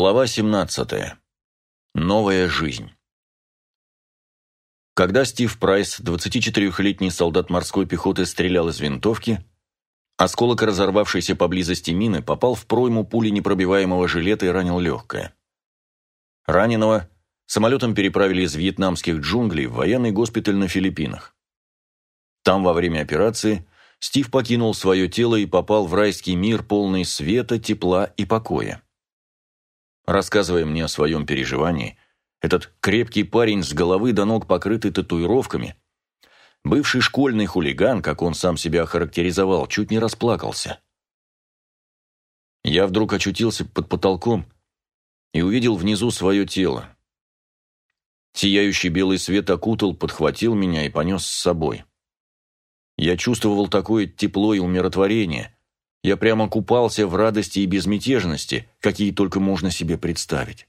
Глава 17. Новая жизнь. Когда Стив Прайс, 24-летний солдат морской пехоты, стрелял из винтовки, осколок разорвавшейся поблизости мины попал в пройму пули непробиваемого жилета и ранил легкое. Раненого самолетом переправили из вьетнамских джунглей в военный госпиталь на Филиппинах. Там во время операции Стив покинул свое тело и попал в райский мир, полный света, тепла и покоя. Рассказывая мне о своем переживании, этот крепкий парень с головы до ног покрытый татуировками, бывший школьный хулиган, как он сам себя охарактеризовал, чуть не расплакался. Я вдруг очутился под потолком и увидел внизу свое тело. Сияющий белый свет окутал, подхватил меня и понес с собой. Я чувствовал такое тепло и умиротворение – я прямо купался в радости и безмятежности, какие только можно себе представить.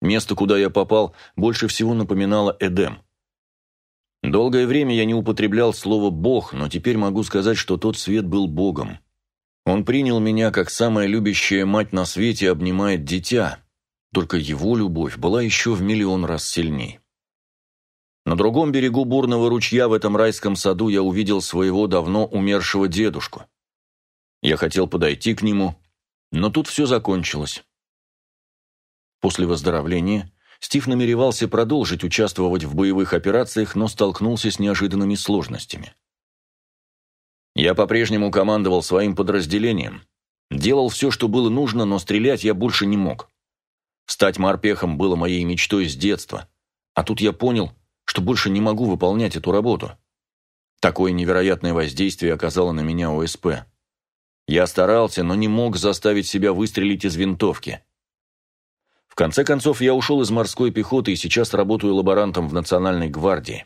Место, куда я попал, больше всего напоминало Эдем. Долгое время я не употреблял слово «бог», но теперь могу сказать, что тот свет был богом. Он принял меня, как самая любящая мать на свете обнимает дитя, только его любовь была еще в миллион раз сильней. На другом берегу бурного ручья в этом райском саду я увидел своего давно умершего дедушку. Я хотел подойти к нему, но тут все закончилось. После выздоровления Стив намеревался продолжить участвовать в боевых операциях, но столкнулся с неожиданными сложностями. Я по-прежнему командовал своим подразделением, делал все, что было нужно, но стрелять я больше не мог. Стать морпехом было моей мечтой с детства, а тут я понял, что больше не могу выполнять эту работу. Такое невероятное воздействие оказало на меня ОСП. Я старался, но не мог заставить себя выстрелить из винтовки. В конце концов, я ушел из морской пехоты и сейчас работаю лаборантом в Национальной гвардии.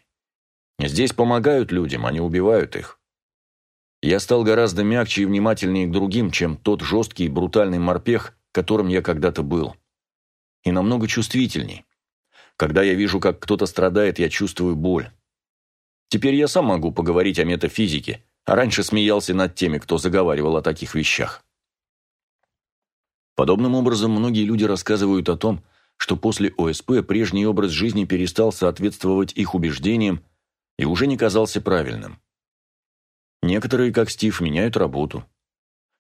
Здесь помогают людям, а не убивают их. Я стал гораздо мягче и внимательнее к другим, чем тот жесткий и брутальный морпех, которым я когда-то был. И намного чувствительней. Когда я вижу, как кто-то страдает, я чувствую боль. Теперь я сам могу поговорить о метафизике, раньше смеялся над теми, кто заговаривал о таких вещах. Подобным образом многие люди рассказывают о том, что после ОСП прежний образ жизни перестал соответствовать их убеждениям и уже не казался правильным. Некоторые, как Стив, меняют работу.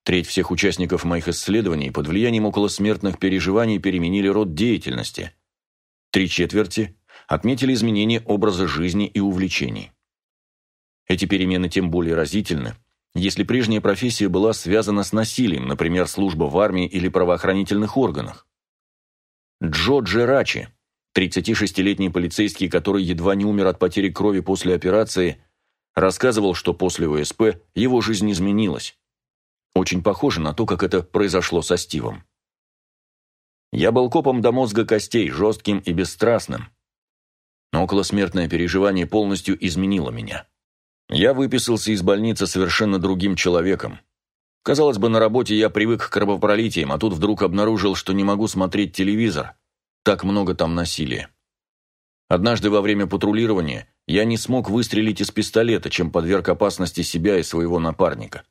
Треть всех участников моих исследований под влиянием околосмертных переживаний переменили род деятельности. Три четверти отметили изменение образа жизни и увлечений. Эти перемены тем более разительны, если прежняя профессия была связана с насилием, например, служба в армии или правоохранительных органах. Джо Джерачи, 36-летний полицейский, который едва не умер от потери крови после операции, рассказывал, что после ОСП его жизнь изменилась. Очень похоже на то, как это произошло со Стивом. Я был копом до мозга костей, жестким и бесстрастным. Но околосмертное переживание полностью изменило меня. Я выписался из больницы совершенно другим человеком. Казалось бы, на работе я привык к кровопролитиям, а тут вдруг обнаружил, что не могу смотреть телевизор. Так много там насилия. Однажды во время патрулирования я не смог выстрелить из пистолета, чем подверг опасности себя и своего напарника.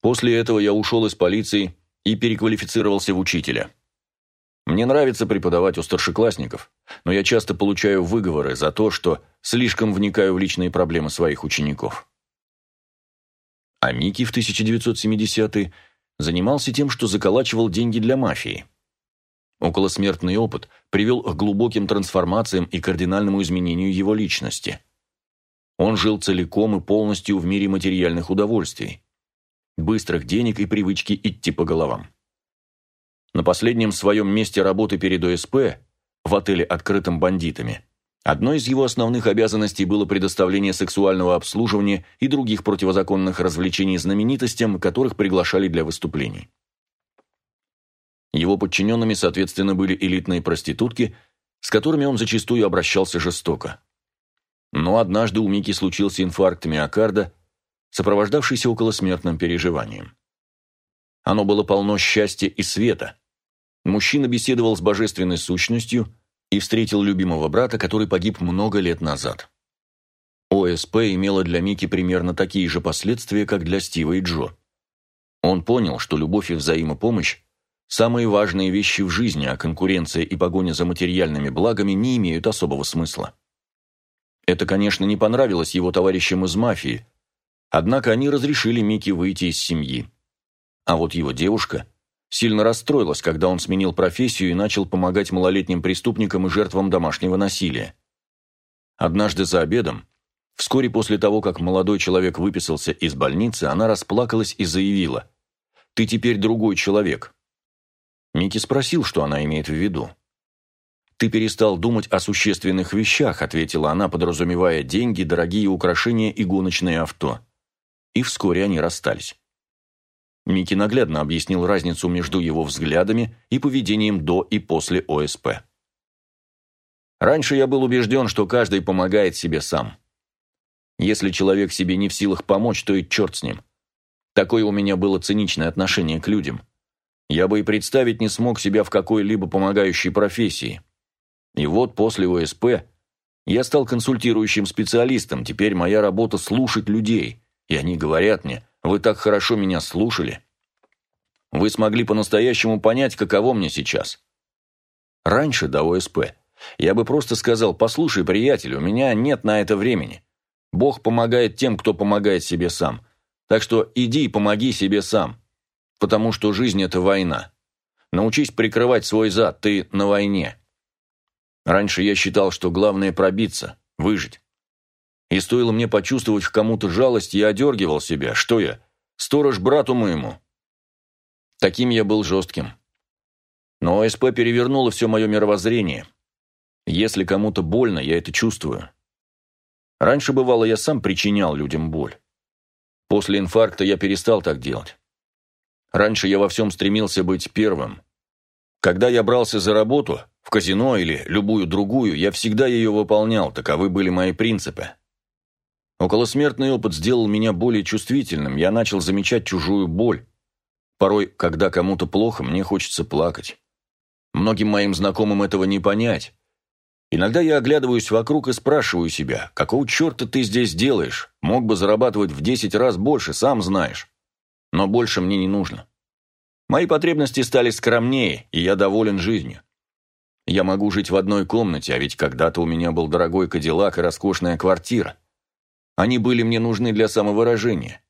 После этого я ушел из полиции и переквалифицировался в учителя. Мне нравится преподавать у старшеклассников, но я часто получаю выговоры за то, что слишком вникаю в личные проблемы своих учеников. А Микки в 1970-е занимался тем, что заколачивал деньги для мафии. Околосмертный опыт привел к глубоким трансформациям и кардинальному изменению его личности. Он жил целиком и полностью в мире материальных удовольствий, быстрых денег и привычки идти по головам. На последнем своем месте работы перед ОСП, в отеле, открытом бандитами, одной из его основных обязанностей было предоставление сексуального обслуживания и других противозаконных развлечений знаменитостям, которых приглашали для выступлений. Его подчиненными, соответственно, были элитные проститутки, с которыми он зачастую обращался жестоко. Но однажды у Мики случился инфаркт миокарда, сопровождавшийся околосмертным переживанием. Оно было полно счастья и света, Мужчина беседовал с божественной сущностью и встретил любимого брата, который погиб много лет назад. ОСП имело для Мики примерно такие же последствия, как для Стива и Джо. Он понял, что любовь и взаимопомощь самые важные вещи в жизни, а конкуренция и погоня за материальными благами не имеют особого смысла. Это, конечно, не понравилось его товарищам из мафии, однако они разрешили Микки выйти из семьи. А вот его девушка сильно расстроилась, когда он сменил профессию и начал помогать малолетним преступникам и жертвам домашнего насилия. Однажды за обедом, вскоре после того, как молодой человек выписался из больницы, она расплакалась и заявила «Ты теперь другой человек». Микки спросил, что она имеет в виду. «Ты перестал думать о существенных вещах», ответила она, подразумевая деньги, дорогие украшения и гоночные авто. И вскоре они расстались. Микки наглядно объяснил разницу между его взглядами и поведением до и после ОСП. Раньше я был убежден, что каждый помогает себе сам. Если человек себе не в силах помочь, то и черт с ним. Такое у меня было циничное отношение к людям. Я бы и представить не смог себя в какой-либо помогающей профессии. И вот после ОСП я стал консультирующим специалистом, теперь моя работа слушать людей, и они говорят мне, вы так хорошо меня слушали. Вы смогли по-настоящему понять, каково мне сейчас. Раньше, до ОСП, я бы просто сказал, послушай, приятель, у меня нет на это времени. Бог помогает тем, кто помогает себе сам. Так что иди и помоги себе сам. Потому что жизнь – это война. Научись прикрывать свой зад, ты на войне. Раньше я считал, что главное пробиться, выжить. И стоило мне почувствовать к кому-то жалость, я одергивал себя. Что я? Сторож брату моему. Таким я был жестким. Но ОСП перевернуло все мое мировоззрение. Если кому-то больно, я это чувствую. Раньше, бывало, я сам причинял людям боль. После инфаркта я перестал так делать. Раньше я во всем стремился быть первым. Когда я брался за работу, в казино или любую другую, я всегда ее выполнял, таковы были мои принципы. Околосмертный опыт сделал меня более чувствительным, я начал замечать чужую боль. Порой, когда кому-то плохо, мне хочется плакать. Многим моим знакомым этого не понять. Иногда я оглядываюсь вокруг и спрашиваю себя, какого черта ты здесь делаешь? Мог бы зарабатывать в десять раз больше, сам знаешь. Но больше мне не нужно. Мои потребности стали скромнее, и я доволен жизнью. Я могу жить в одной комнате, а ведь когда-то у меня был дорогой кадиллак и роскошная квартира. Они были мне нужны для самовыражения.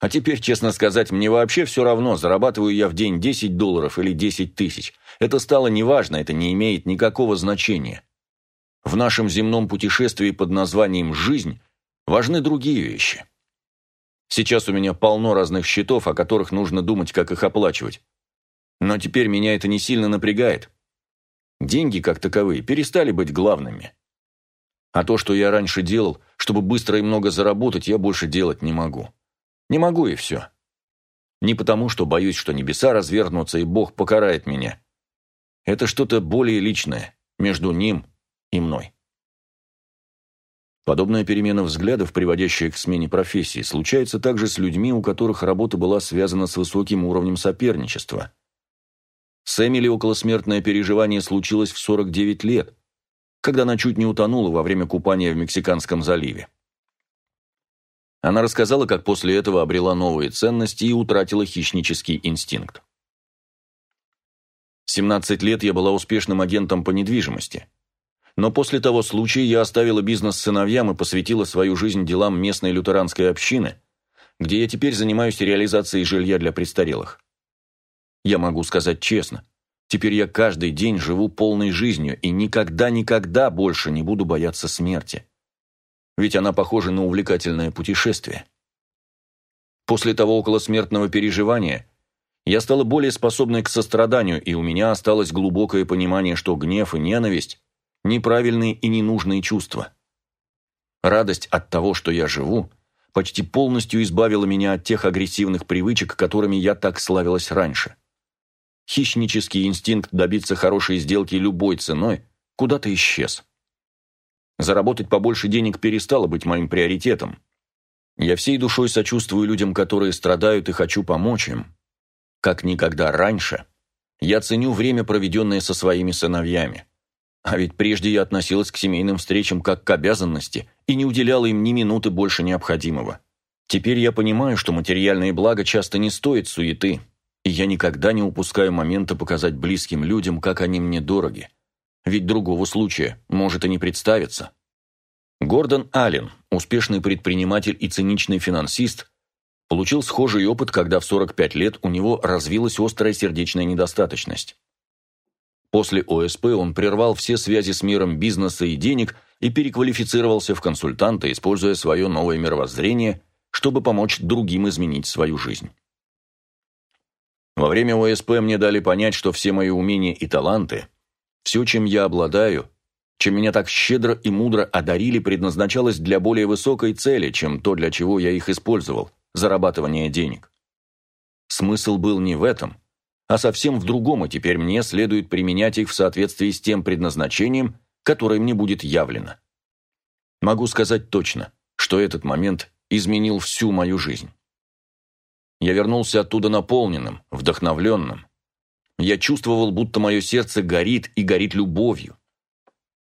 А теперь, честно сказать, мне вообще все равно, зарабатываю я в день 10 долларов или 10 тысяч. Это стало неважно, это не имеет никакого значения. В нашем земном путешествии под названием «жизнь» важны другие вещи. Сейчас у меня полно разных счетов, о которых нужно думать, как их оплачивать. Но теперь меня это не сильно напрягает. Деньги, как таковые, перестали быть главными. А то, что я раньше делал, чтобы быстро и много заработать, я больше делать не могу. Не могу и все. Не потому, что боюсь, что небеса развернутся и Бог покарает меня. Это что-то более личное между ним и мной. Подобная перемена взглядов, приводящая к смене профессии, случается также с людьми, у которых работа была связана с высоким уровнем соперничества. С Эмили околосмертное переживание случилось в 49 лет, когда она чуть не утонула во время купания в Мексиканском заливе. Она рассказала, как после этого обрела новые ценности и утратила хищнический инстинкт. 17 лет я была успешным агентом по недвижимости. Но после того случая я оставила бизнес сыновьям и посвятила свою жизнь делам местной лютеранской общины, где я теперь занимаюсь реализацией жилья для престарелых. Я могу сказать честно, теперь я каждый день живу полной жизнью и никогда-никогда больше не буду бояться смерти ведь она похожа на увлекательное путешествие. После того околосмертного переживания я стала более способной к состраданию, и у меня осталось глубокое понимание, что гнев и ненависть – неправильные и ненужные чувства. Радость от того, что я живу, почти полностью избавила меня от тех агрессивных привычек, которыми я так славилась раньше. Хищнический инстинкт добиться хорошей сделки любой ценой куда-то исчез. Заработать побольше денег перестало быть моим приоритетом. Я всей душой сочувствую людям, которые страдают, и хочу помочь им. Как никогда раньше, я ценю время, проведенное со своими сыновьями. А ведь прежде я относилась к семейным встречам как к обязанности и не уделяла им ни минуты больше необходимого. Теперь я понимаю, что материальные блага часто не стоят суеты, и я никогда не упускаю момента показать близким людям, как они мне дороги. Ведь другого случая может и не представиться. Гордон Аллен, успешный предприниматель и циничный финансист, получил схожий опыт, когда в 45 лет у него развилась острая сердечная недостаточность. После ОСП он прервал все связи с миром бизнеса и денег и переквалифицировался в консультанта, используя свое новое мировоззрение, чтобы помочь другим изменить свою жизнь. Во время ОСП мне дали понять, что все мои умения и таланты, все, чем я обладаю, чем меня так щедро и мудро одарили, предназначалось для более высокой цели, чем то, для чего я их использовал – зарабатывание денег. Смысл был не в этом – а совсем в другом, и теперь мне следует применять их в соответствии с тем предназначением, которое мне будет явлено. Могу сказать точно, что этот момент изменил всю мою жизнь. Я вернулся оттуда наполненным, вдохновленным. Я чувствовал, будто мое сердце горит и горит любовью.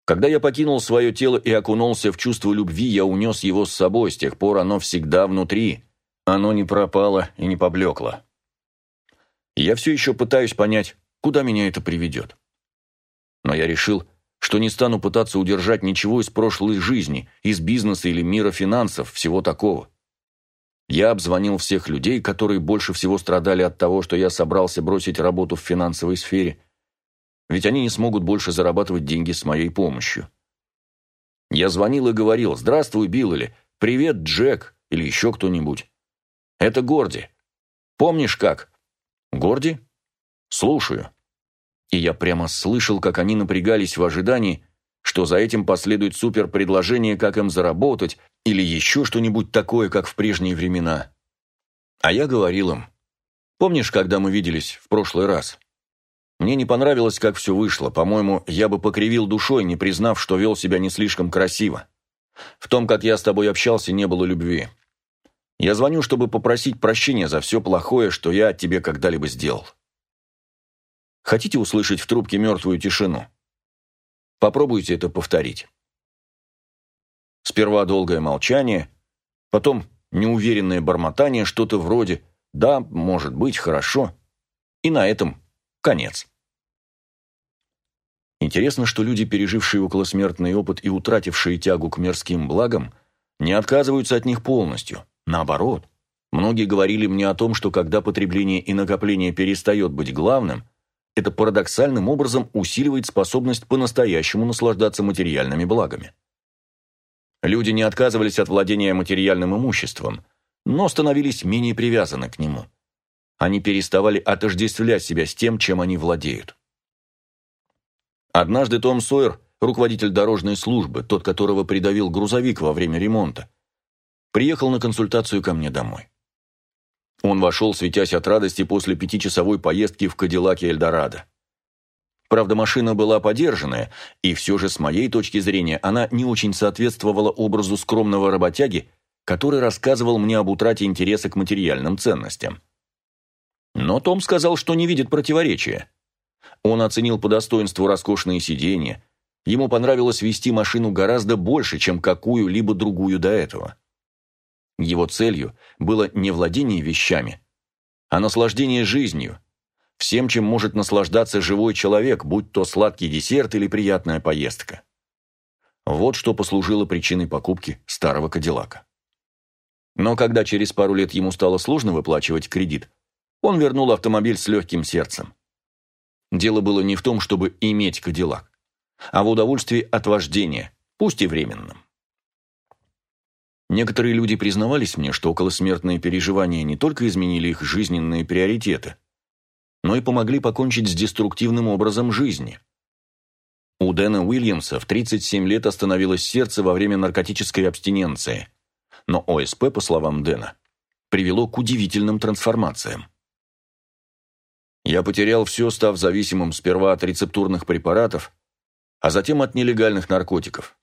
Когда я покинул свое тело и окунулся в чувство любви, я унес его с собой, с тех пор оно всегда внутри. Оно не пропало и не поблекло я все еще пытаюсь понять, куда меня это приведет. Но я решил, что не стану пытаться удержать ничего из прошлой жизни, из бизнеса или мира финансов, всего такого. Я обзвонил всех людей, которые больше всего страдали от того, что я собрался бросить работу в финансовой сфере, ведь они не смогут больше зарабатывать деньги с моей помощью. Я звонил и говорил «Здравствуй, Билл» или «Привет, Джек» или еще кто-нибудь. Это Горди. Помнишь как? «Горди?» «Слушаю». И я прямо слышал, как они напрягались в ожидании, что за этим последует суперпредложение, как им заработать, или еще что-нибудь такое, как в прежние времена. А я говорил им, «Помнишь, когда мы виделись в прошлый раз?» Мне не понравилось, как все вышло. По-моему, я бы покривил душой, не признав, что вел себя не слишком красиво. В том, как я с тобой общался, не было любви. Я звоню, чтобы попросить прощения за все плохое, что я тебе когда-либо сделал. Хотите услышать в трубке мертвую тишину? Попробуйте это повторить. Сперва долгое молчание, потом неуверенное бормотание, что-то вроде «да, может быть, хорошо», и на этом конец. Интересно, что люди, пережившие околосмертный опыт и утратившие тягу к мирским благам, не отказываются от них полностью – Наоборот, многие говорили мне о том, что когда потребление и накопление перестает быть главным, это парадоксальным образом усиливает способность по-настоящему наслаждаться материальными благами. Люди не отказывались от владения материальным имуществом, но становились менее привязаны к нему. Они переставали отождествлять себя с тем, чем они владеют. Однажды Том Сойер, руководитель дорожной службы, тот, которого придавил грузовик во время ремонта, приехал на консультацию ко мне домой. Он вошел, светясь от радости после пятичасовой поездки в Кадиллаке Эльдорадо. Правда, машина была подержанная, и все же, с моей точки зрения, она не очень соответствовала образу скромного работяги, который рассказывал мне об утрате интереса к материальным ценностям. Но Том сказал, что не видит противоречия. Он оценил по достоинству роскошные сиденья. Ему понравилось вести машину гораздо больше, чем какую-либо другую до этого. Его целью было не владение вещами, а наслаждение жизнью, всем, чем может наслаждаться живой человек, будь то сладкий десерт или приятная поездка. Вот что послужило причиной покупки старого Кадиллака. Но когда через пару лет ему стало сложно выплачивать кредит, он вернул автомобиль с легким сердцем. Дело было не в том, чтобы иметь Кадиллак, а в удовольствии от вождения, пусть и временном. Некоторые люди признавались мне, что околосмертные переживания не только изменили их жизненные приоритеты, но и помогли покончить с деструктивным образом жизни. У Дэна Уильямса в 37 лет остановилось сердце во время наркотической абстиненции, но ОСП, по словам Дэна, привело к удивительным трансформациям. Я потерял все, став зависимым сперва от рецептурных препаратов, а затем от нелегальных наркотиков.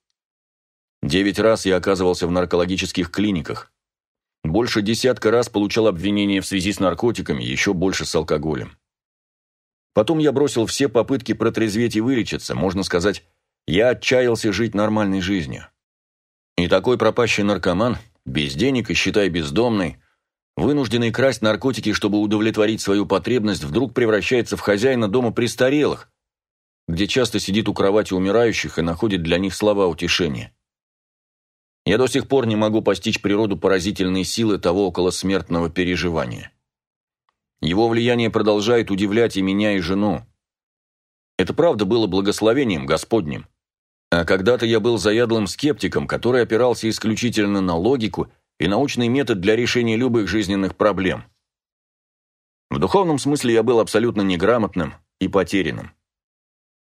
Девять раз я оказывался в наркологических клиниках. Больше десятка раз получал обвинения в связи с наркотиками, еще больше с алкоголем. Потом я бросил все попытки протрезветь и вылечиться, можно сказать, я отчаялся жить нормальной жизнью. И такой пропащий наркоман, без денег и считай бездомный, Вынужденный красть наркотики, чтобы удовлетворить свою потребность, вдруг превращается в хозяина дома престарелых, где часто сидит у кровати умирающих и находит для них слова утешения. Я до сих пор не могу постичь природу поразительной силы того околосмертного переживания. Его влияние продолжает удивлять и меня, и жену. Это правда было благословением Господним. А когда-то я был заядлым скептиком, который опирался исключительно на логику и научный метод для решения любых жизненных проблем. В духовном смысле я был абсолютно неграмотным и потерянным.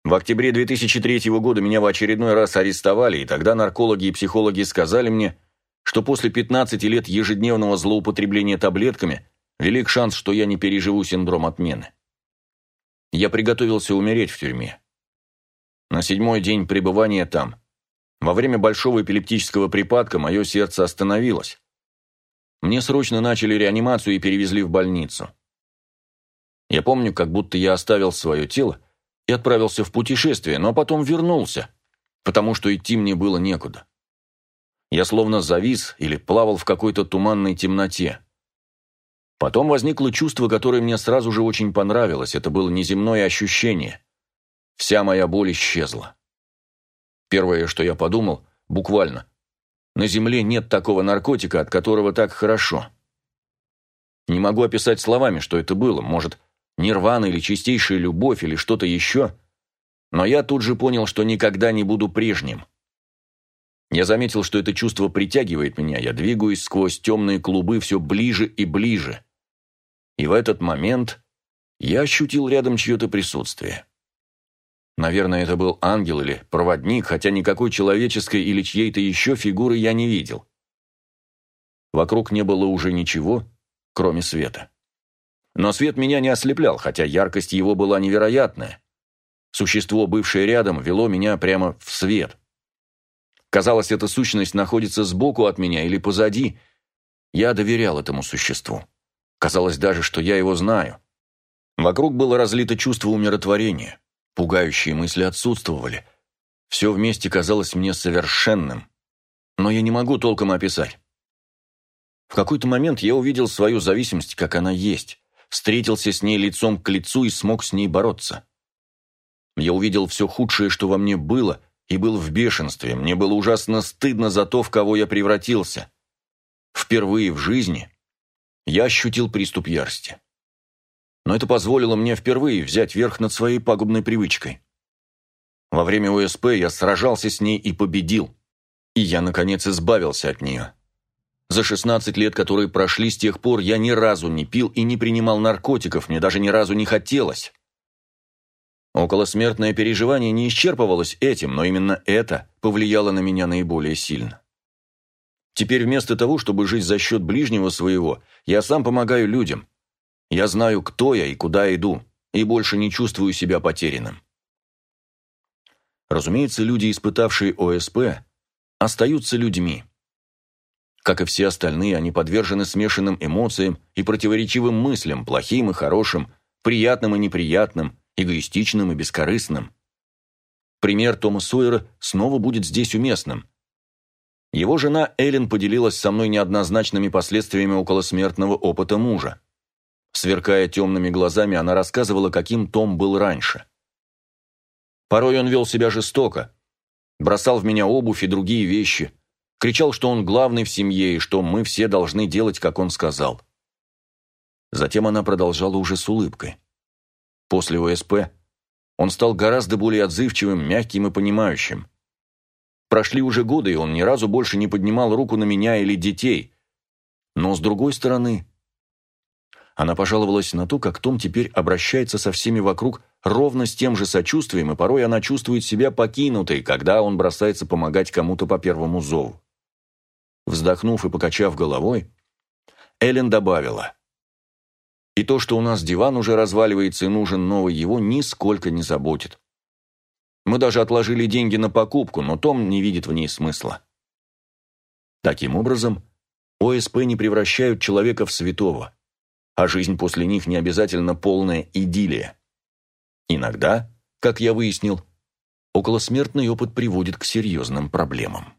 В октябре 2003 года меня в очередной раз арестовали, и тогда наркологи и психологи сказали мне, что после 15 лет ежедневного злоупотребления таблетками велик шанс, что я не переживу синдром отмены. Я приготовился умереть в тюрьме. На седьмой день пребывания там, во время большого эпилептического припадка, мое сердце остановилось. Мне срочно начали реанимацию и перевезли в больницу. Я помню, как будто я оставил свое тело, и отправился в путешествие, но потом вернулся, потому что идти мне было некуда. Я словно завис или плавал в какой-то туманной темноте. Потом возникло чувство, которое мне сразу же очень понравилось. Это было неземное ощущение. Вся моя боль исчезла. Первое, что я подумал, буквально, на земле нет такого наркотика, от которого так хорошо. Не могу описать словами, что это было. Может, нирвана или чистейшая любовь или что-то еще, но я тут же понял, что никогда не буду прежним. Я заметил, что это чувство притягивает меня, я двигаюсь сквозь темные клубы все ближе и ближе. И в этот момент я ощутил рядом чье-то присутствие. Наверное, это был ангел или проводник, хотя никакой человеческой или чьей-то еще фигуры я не видел. Вокруг не было уже ничего, кроме света. Но свет меня не ослеплял, хотя яркость его была невероятная. Существо, бывшее рядом, вело меня прямо в свет. Казалось, эта сущность находится сбоку от меня или позади. Я доверял этому существу. Казалось даже, что я его знаю. Вокруг было разлито чувство умиротворения. Пугающие мысли отсутствовали. Все вместе казалось мне совершенным. Но я не могу толком описать. В какой-то момент я увидел свою зависимость, как она есть встретился с ней лицом к лицу и смог с ней бороться. Я увидел все худшее, что во мне было, и был в бешенстве. Мне было ужасно стыдно за то, в кого я превратился. Впервые в жизни я ощутил приступ ярости. Но это позволило мне впервые взять верх над своей пагубной привычкой. Во время ОСП я сражался с ней и победил. И я, наконец, избавился от нее. За 16 лет, которые прошли с тех пор, я ни разу не пил и не принимал наркотиков, мне даже ни разу не хотелось. Околосмертное переживание не исчерпывалось этим, но именно это повлияло на меня наиболее сильно. Теперь вместо того, чтобы жить за счет ближнего своего, я сам помогаю людям. Я знаю, кто я и куда иду, и больше не чувствую себя потерянным. Разумеется, люди, испытавшие ОСП, остаются людьми. Как и все остальные, они подвержены смешанным эмоциям и противоречивым мыслям, плохим и хорошим, приятным и неприятным, эгоистичным и бескорыстным. Пример Тома Сойера снова будет здесь уместным. Его жена Эллен поделилась со мной неоднозначными последствиями околосмертного опыта мужа. Сверкая темными глазами, она рассказывала, каким Том был раньше. Порой он вел себя жестоко, бросал в меня обувь и другие вещи – Кричал, что он главный в семье и что мы все должны делать, как он сказал. Затем она продолжала уже с улыбкой. После ОСП он стал гораздо более отзывчивым, мягким и понимающим. Прошли уже годы, и он ни разу больше не поднимал руку на меня или детей. Но с другой стороны... Она пожаловалась на то, как Том теперь обращается со всеми вокруг ровно с тем же сочувствием, и порой она чувствует себя покинутой, когда он бросается помогать кому-то по первому зову. Вздохнув и покачав головой, Эллен добавила. «И то, что у нас диван уже разваливается и нужен новый, его нисколько не заботит. Мы даже отложили деньги на покупку, но Том не видит в ней смысла». Таким образом, ОСП не превращают человека в святого, а жизнь после них не обязательно полная идиллия. Иногда, как я выяснил, околосмертный опыт приводит к серьезным проблемам.